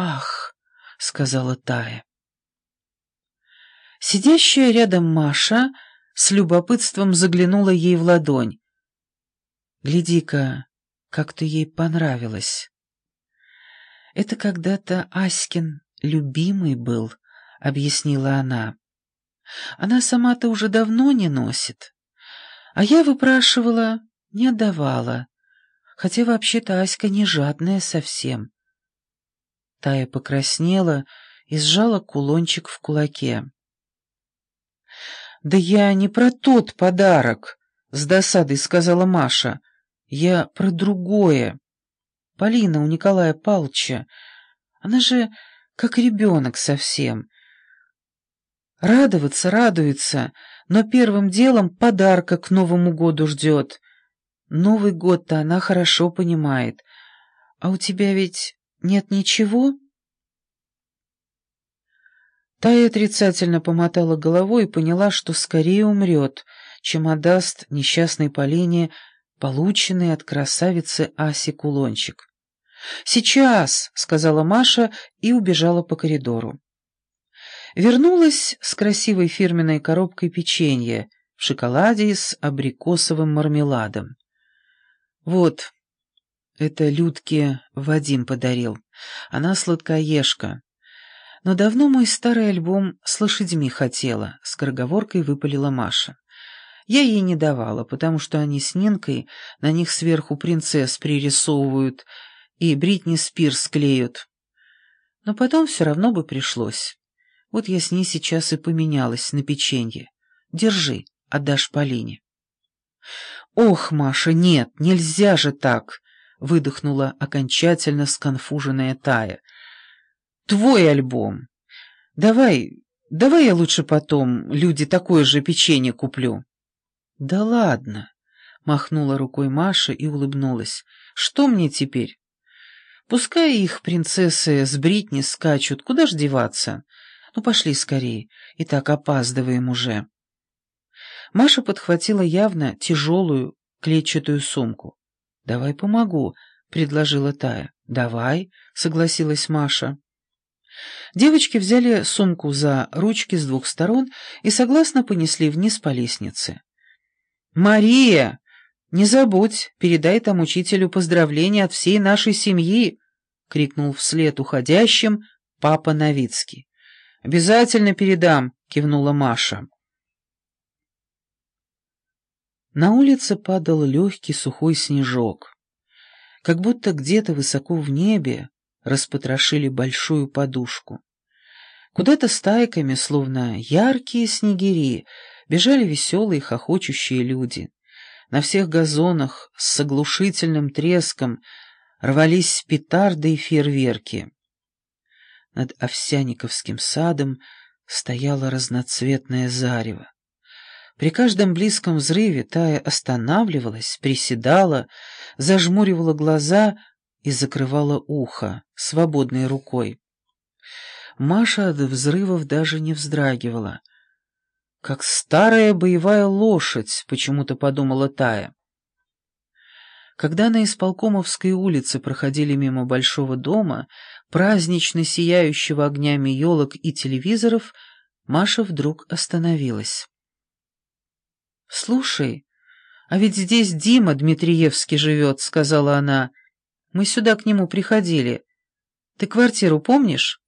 «Ах!» — сказала Тая. Сидящая рядом Маша с любопытством заглянула ей в ладонь. «Гляди-ка, как ты ей понравилась!» «Это когда-то Аськин любимый был», — объяснила она. «Она сама-то уже давно не носит. А я выпрашивала, не отдавала, хотя вообще-то Аська не жадная совсем». Тая покраснела и сжала кулончик в кулаке. «Да я не про тот подарок», — с досадой сказала Маша. «Я про другое. Полина у Николая Палча. Она же как ребенок совсем. Радоваться радуется, но первым делом подарка к Новому году ждет. Новый год-то она хорошо понимает. А у тебя ведь нет ничего?» Тая отрицательно помотала головой и поняла, что скорее умрет, чем отдаст несчастной Полине полученный от красавицы Аси кулончик. «Сейчас!» — сказала Маша и убежала по коридору. Вернулась с красивой фирменной коробкой печенья в шоколаде с абрикосовым мармеладом. «Вот, это Людке Вадим подарил. Она сладкоежка. Но давно мой старый альбом с лошадьми хотела», — скороговоркой выпалила Маша. Я ей не давала, потому что они с Нинкой на них сверху принцесс пририсовывают и Бритни Спирс клеют. Но потом все равно бы пришлось. Вот я с ней сейчас и поменялась на печенье. Держи, отдашь Полине. «Ох, Маша, нет, нельзя же так!» — выдохнула окончательно сконфуженная Тая. «Твой альбом. Давай, давай я лучше потом люди такое же печенье куплю». «Да ладно!» — махнула рукой Маша и улыбнулась. «Что мне теперь? Пускай их принцессы с Бритни скачут, куда ж деваться? Ну, пошли скорее, и так опаздываем уже». Маша подхватила явно тяжелую клетчатую сумку. «Давай помогу», — предложила Тая. «Давай», — согласилась Маша. Девочки взяли сумку за ручки с двух сторон и согласно понесли вниз по лестнице. «Мария, не забудь, передай там учителю поздравления от всей нашей семьи!» — крикнул вслед уходящим папа Новицкий. «Обязательно передам!» — кивнула Маша. На улице падал легкий сухой снежок. Как будто где-то высоко в небе распотрошили большую подушку. Куда-то стайками, словно яркие снегири, бежали веселые хохочущие люди. На всех газонах с оглушительным треском рвались петарды и фейерверки. Над Овсяниковским садом стояло разноцветное зарево. При каждом близком взрыве Тая останавливалась, приседала, зажмуривала глаза и закрывала ухо свободной рукой. Маша от взрывов даже не вздрагивала — «Как старая боевая лошадь», — почему-то подумала Тая. Когда на Исполкомовской улице проходили мимо большого дома, празднично сияющего огнями елок и телевизоров, Маша вдруг остановилась. «Слушай, а ведь здесь Дима Дмитриевский живет», — сказала она. «Мы сюда к нему приходили. Ты квартиру помнишь?»